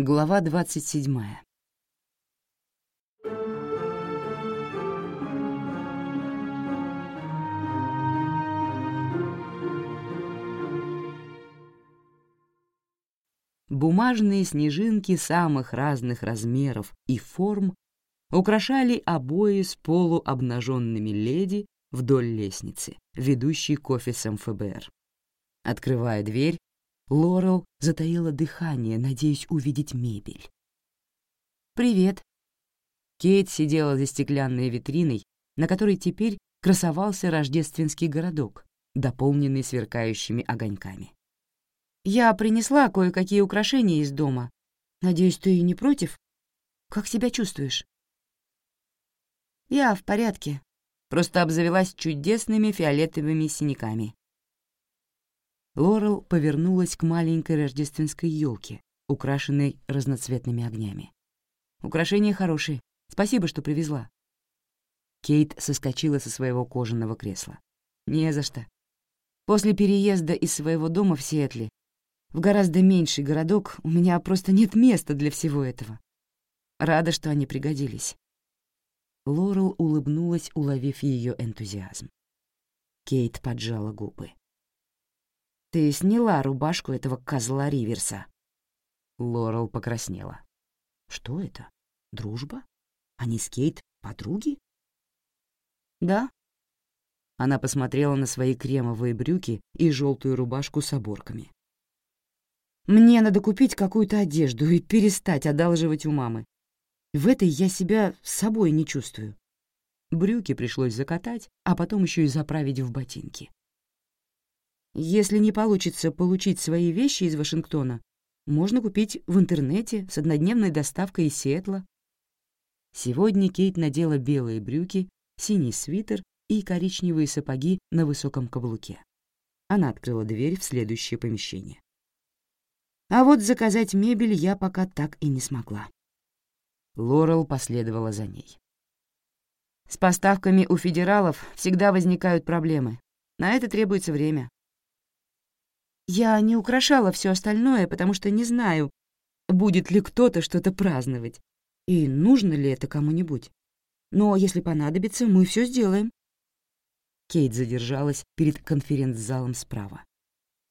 Глава 27. Бумажные снежинки самых разных размеров и форм украшали обои с полуобнаженными леди вдоль лестницы, ведущей к офисам ФБР. Открывая дверь, Лорел затаила дыхание, надеясь увидеть мебель. «Привет». Кейт сидела за стеклянной витриной, на которой теперь красовался рождественский городок, дополненный сверкающими огоньками. «Я принесла кое-какие украшения из дома. Надеюсь, ты не против? Как себя чувствуешь?» «Я в порядке», просто обзавелась чудесными фиолетовыми синяками. Лорел повернулась к маленькой рождественской елке, украшенной разноцветными огнями. «Украшения хорошие. Спасибо, что привезла». Кейт соскочила со своего кожаного кресла. «Не за что. После переезда из своего дома в Сиэтле в гораздо меньший городок у меня просто нет места для всего этого. Рада, что они пригодились». Лорел улыбнулась, уловив ее энтузиазм. Кейт поджала губы. Ты сняла рубашку этого козла Риверса». Лорел покраснела. «Что это? Дружба? Они с Кейт подруги?» «Да». Она посмотрела на свои кремовые брюки и желтую рубашку с оборками. «Мне надо купить какую-то одежду и перестать одалживать у мамы. В этой я себя с собой не чувствую». Брюки пришлось закатать, а потом еще и заправить в ботинки. Если не получится получить свои вещи из Вашингтона, можно купить в интернете с однодневной доставкой из Сиэтла. Сегодня Кейт надела белые брюки, синий свитер и коричневые сапоги на высоком каблуке. Она открыла дверь в следующее помещение. А вот заказать мебель я пока так и не смогла. Лорел последовала за ней. С поставками у федералов всегда возникают проблемы. На это требуется время. Я не украшала все остальное, потому что не знаю, будет ли кто-то что-то праздновать и нужно ли это кому-нибудь. Но если понадобится, мы все сделаем. Кейт задержалась перед конференц-залом справа.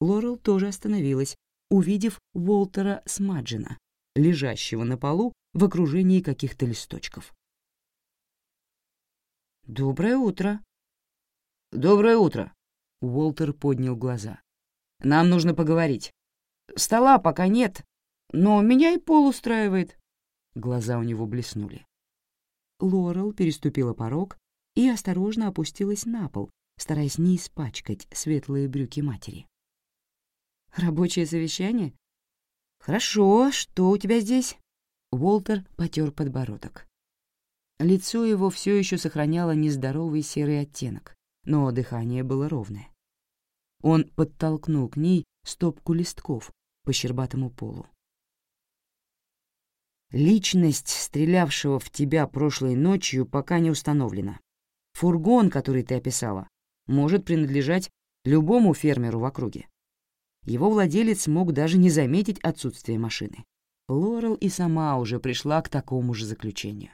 Лорел тоже остановилась, увидев Уолтера Смаджина, лежащего на полу в окружении каких-то листочков. «Доброе утро». «Доброе утро», — Уолтер поднял глаза. Нам нужно поговорить. Стола пока нет, но меня и пол устраивает». Глаза у него блеснули. Лорел переступила порог и осторожно опустилась на пол, стараясь не испачкать светлые брюки матери. «Рабочее совещание? Хорошо, что у тебя здесь?» Уолтер потер подбородок. Лицо его все еще сохраняло нездоровый серый оттенок, но дыхание было ровное. Он подтолкнул к ней стопку листков по щербатому полу. Личность, стрелявшего в тебя прошлой ночью, пока не установлена. Фургон, который ты описала, может принадлежать любому фермеру в округе. Его владелец мог даже не заметить отсутствие машины. Лорел и сама уже пришла к такому же заключению.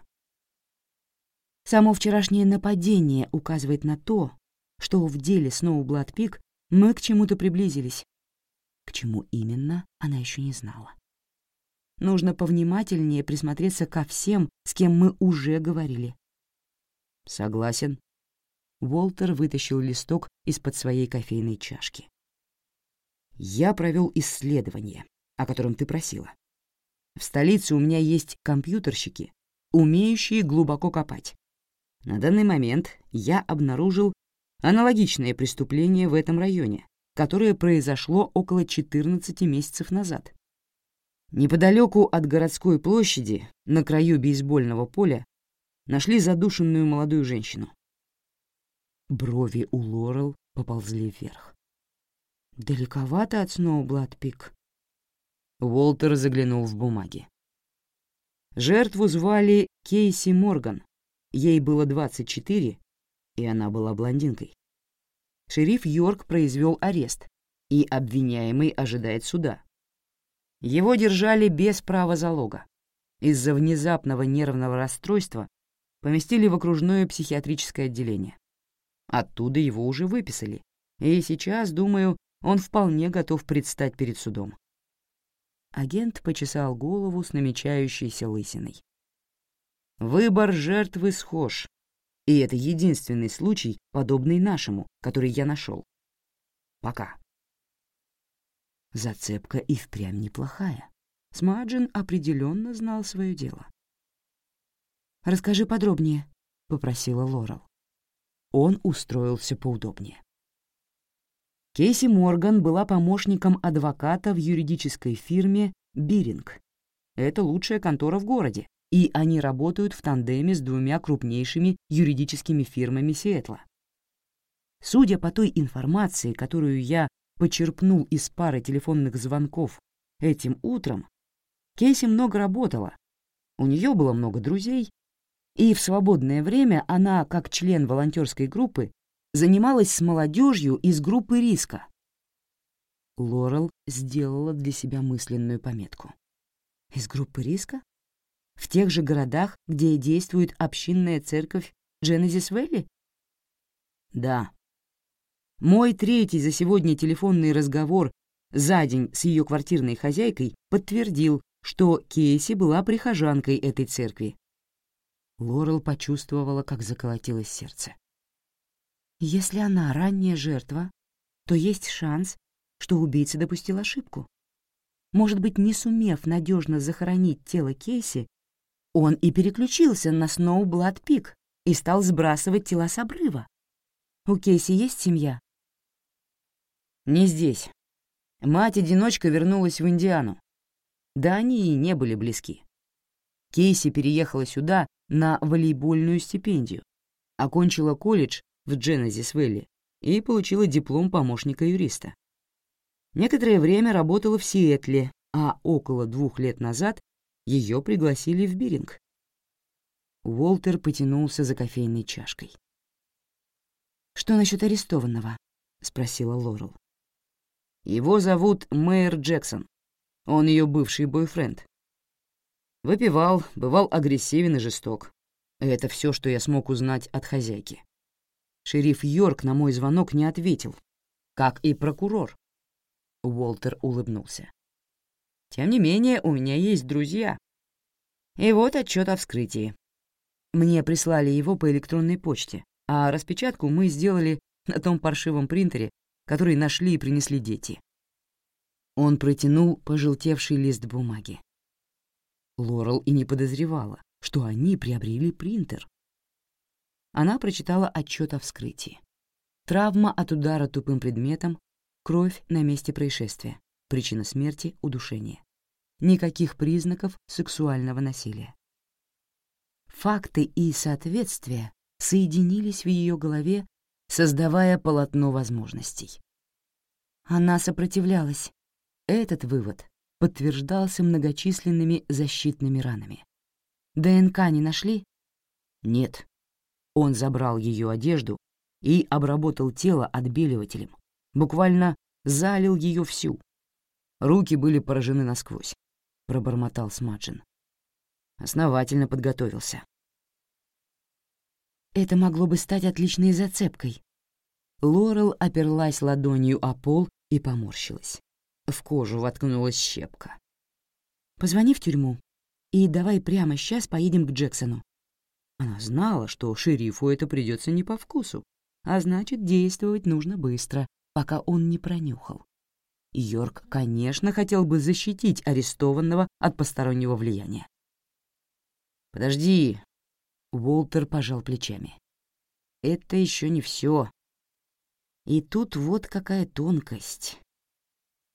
Само вчерашнее нападение указывает на то, что в деле Сноублад Пик мы к чему-то приблизились. К чему именно, она еще не знала. Нужно повнимательнее присмотреться ко всем, с кем мы уже говорили. Согласен. Уолтер вытащил листок из-под своей кофейной чашки. Я провел исследование, о котором ты просила. В столице у меня есть компьютерщики, умеющие глубоко копать. На данный момент я обнаружил Аналогичное преступление в этом районе, которое произошло около 14 месяцев назад. Неподалеку от городской площади, на краю бейсбольного поля, нашли задушенную молодую женщину. Брови у Лорел поползли вверх. «Далековато от Сноублад-Пик?» Уолтер заглянул в бумаги. Жертву звали Кейси Морган. Ей было 24, и она была блондинкой. Шериф Йорк произвел арест, и обвиняемый ожидает суда. Его держали без права залога. Из-за внезапного нервного расстройства поместили в окружное психиатрическое отделение. Оттуда его уже выписали, и сейчас, думаю, он вполне готов предстать перед судом. Агент почесал голову с намечающейся лысиной. Выбор жертвы схож, и это единственный случай, подобный нашему, который я нашел. Пока. Зацепка и впрямь неплохая. Смаджин определенно знал свое дело. «Расскажи подробнее», — попросила Лорел. Он устроился поудобнее. Кейси Морган была помощником адвоката в юридической фирме «Биринг». Это лучшая контора в городе, и они работают в тандеме с двумя крупнейшими юридическими фирмами Сиэтла. Судя по той информации, которую я почерпнул из пары телефонных звонков этим утром, Кейси много работала, у нее было много друзей, и в свободное время она, как член волонтерской группы, занималась с молодежью из группы риска. Лорел сделала для себя мысленную пометку. Из группы риска? В тех же городах, где действует общинная церковь Дженезис Вэлли? Да. Мой третий за сегодня телефонный разговор за день с ее квартирной хозяйкой подтвердил, что Кейси была прихожанкой этой церкви. Лорел почувствовала, как заколотилось сердце. Если она ранняя жертва, то есть шанс, что убийца допустил ошибку. Может быть, не сумев надежно захоронить тело Кейси, он и переключился на Сноублад Пик и стал сбрасывать тела с обрыва. У Кейси есть семья? Не здесь. Мать-одиночка вернулась в Индиану. Да они и не были близки. Кейси переехала сюда на волейбольную стипендию, окончила колледж в Дженезис-Вэлли и получила диплом помощника юриста. Некоторое время работала в Сиэтле, а около двух лет назад ее пригласили в Биринг. Уолтер потянулся за кофейной чашкой. «Что насчет арестованного?» — спросила Лорел. «Его зовут Мэйр Джексон. Он ее бывший бойфренд. Выпивал, бывал агрессивен и жесток. Это все, что я смог узнать от хозяйки. Шериф Йорк на мой звонок не ответил, как и прокурор. Уолтер улыбнулся. Тем не менее, у меня есть друзья. И вот отчет о вскрытии. Мне прислали его по электронной почте, а распечатку мы сделали на том паршивом принтере, который нашли и принесли дети. Он протянул пожелтевший лист бумаги. Лорел и не подозревала, что они приобрели принтер. Она прочитала отчет о вскрытии. Травма от удара тупым предметом, кровь на месте происшествия, причина смерти — удушение. Никаких признаков сексуального насилия. Факты и соответствия соединились в ее голове, создавая полотно возможностей. Она сопротивлялась. Этот вывод подтверждался многочисленными защитными ранами. ДНК не нашли? Нет. Он забрал ее одежду и обработал тело отбеливателем, буквально залил ее всю. Руки были поражены насквозь, — пробормотал Смаджин. Основательно подготовился. Это могло бы стать отличной зацепкой. Лорел оперлась ладонью о пол и поморщилась. В кожу воткнулась щепка. «Позвони в тюрьму и давай прямо сейчас поедем к Джексону. Она знала, что шерифу это придется не по вкусу, а значит, действовать нужно быстро, пока он не пронюхал. Йорк, конечно, хотел бы защитить арестованного от постороннего влияния. «Подожди», — Уолтер пожал плечами. «Это еще не все. И тут вот какая тонкость.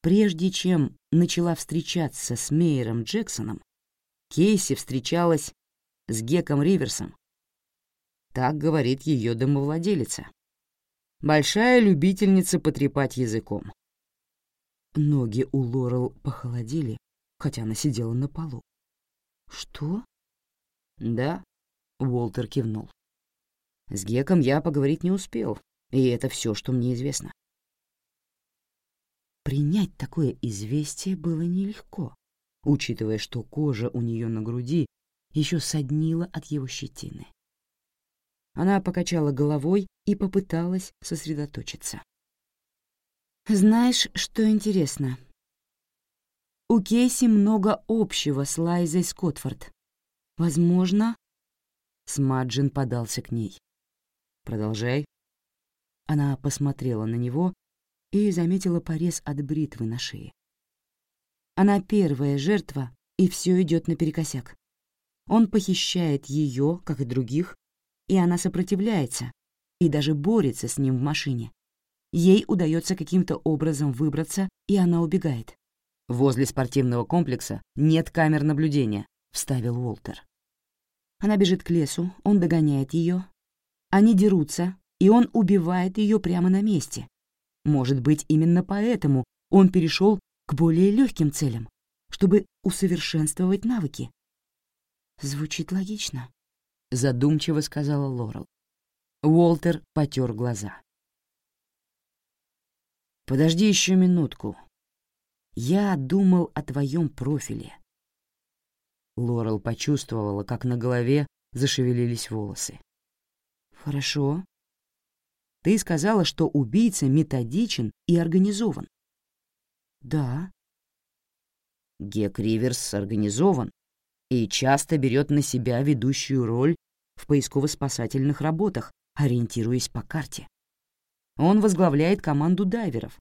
Прежде чем начала встречаться с Мейером Джексоном, Кейси встречалась с Геком Риверсом. Так говорит ее домовладелица. Большая любительница потрепать языком. Ноги у Лорел похолодели, хотя она сидела на полу. «Что?» «Да», — Уолтер кивнул. «С Геком я поговорить не успел, и это все, что мне известно». Принять такое известие было нелегко. учитывая, что кожа у нее на груди еще соднила от его щетины. Она покачала головой и попыталась сосредоточиться. «Знаешь, что интересно? У Кейси много общего с Лайзой Скотфорд. Возможно...» Смаджин подался к ней. «Продолжай». Она посмотрела на него и заметила порез от бритвы на шее. Она первая жертва, и все идет наперекосяк. Он похищает ее, как и других, и она сопротивляется и даже борется с ним в машине. Ей удается каким-то образом выбраться, и она убегает. «Возле спортивного комплекса нет камер наблюдения», — вставил Уолтер. Она бежит к лесу, он догоняет ее. Они дерутся, и он убивает ее прямо на месте. Может быть, именно поэтому он перешел к более легким целям, чтобы усовершенствовать навыки. Звучит логично, задумчиво сказала Лорел. Уолтер потер глаза. Подожди еще минутку. Я думал о твоем профиле. Лорел почувствовала, как на голове зашевелились волосы. Хорошо. Ты сказала, что убийца методичен и организован. Да. Гек Риверс организован и часто берет на себя ведущую роль в поисково-спасательных работах, ориентируясь по карте. Он возглавляет команду дайверов.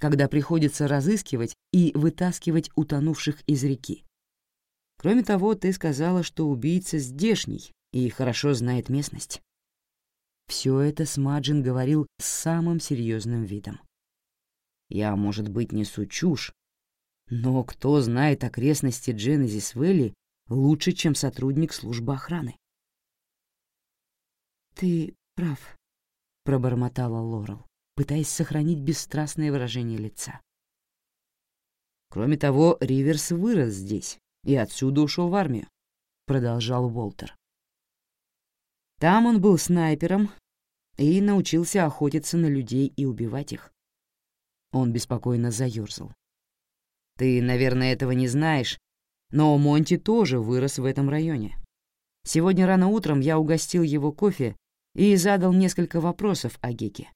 Когда приходится разыскивать и вытаскивать утонувших из реки. Кроме того, ты сказала, что убийца здешний и хорошо знает местность. Все это Смаджин говорил с самым серьезным видом. Я, может быть, несу чушь, но кто знает окрестности Дженезис Вэлли лучше, чем сотрудник службы охраны? «Ты прав», — пробормотала Лорел, пытаясь сохранить бесстрастное выражение лица. «Кроме того, Риверс вырос здесь и отсюда ушел в армию», — продолжал Уолтер. Там он был снайпером и научился охотиться на людей и убивать их. Он беспокойно заёрзал. Ты, наверное, этого не знаешь, но Монти тоже вырос в этом районе. Сегодня рано утром я угостил его кофе и задал несколько вопросов о Геке.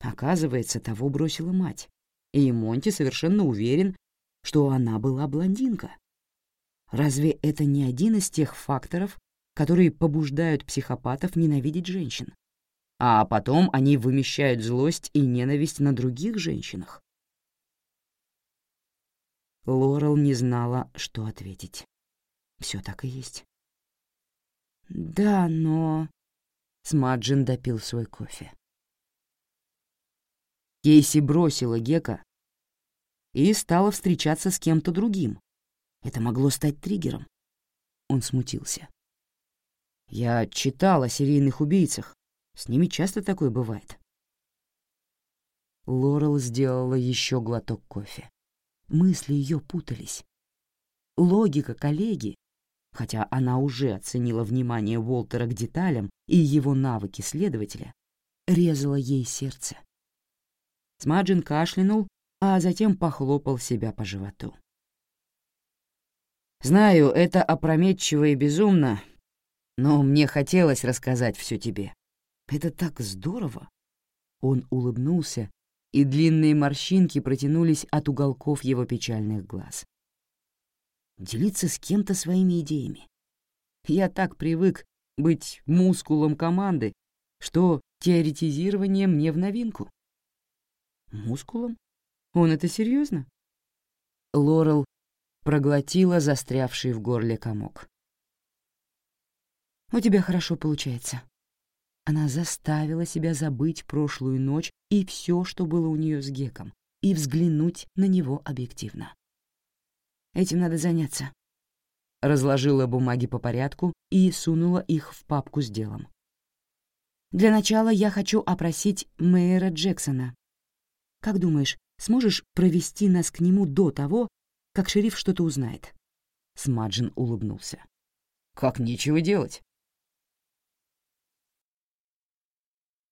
Оказывается, того бросила мать, и Монти совершенно уверен, что она была блондинка. Разве это не один из тех факторов, которые побуждают психопатов ненавидеть женщин? А потом они вымещают злость и ненависть на других женщинах. Лорел не знала, что ответить. Все так и есть. «Да, но...» Смаджин допил свой кофе. Кейси бросила Гека и стала встречаться с кем-то другим. Это могло стать триггером. Он смутился. «Я читал о серийных убийцах. С ними часто такое бывает». Лорел сделала еще глоток кофе. Мысли ее путались. Логика коллеги, хотя она уже оценила внимание Уолтера к деталям и его навыки следователя, резала ей сердце. Смаджин кашлянул, а затем похлопал себя по животу. «Знаю, это опрометчиво и безумно, но мне хотелось рассказать все тебе. Это так здорово!» Он улыбнулся и длинные морщинки протянулись от уголков его печальных глаз. Делиться с кем-то своими идеями. Я так привык быть мускулом команды, что теоретизирование мне в новинку. Мускулом? Он это серьезно? Лорел проглотила застрявший в горле комок. «У тебя хорошо получается», она заставила себя забыть прошлую ночь и все, что было у нее с Геком, и взглянуть на него объективно. Этим надо заняться. Разложила бумаги по порядку и сунула их в папку с делом. Для начала я хочу опросить мэра Джексона. Как думаешь, сможешь провести нас к нему до того, как шериф что-то узнает?» Смаджин улыбнулся. «Как нечего делать.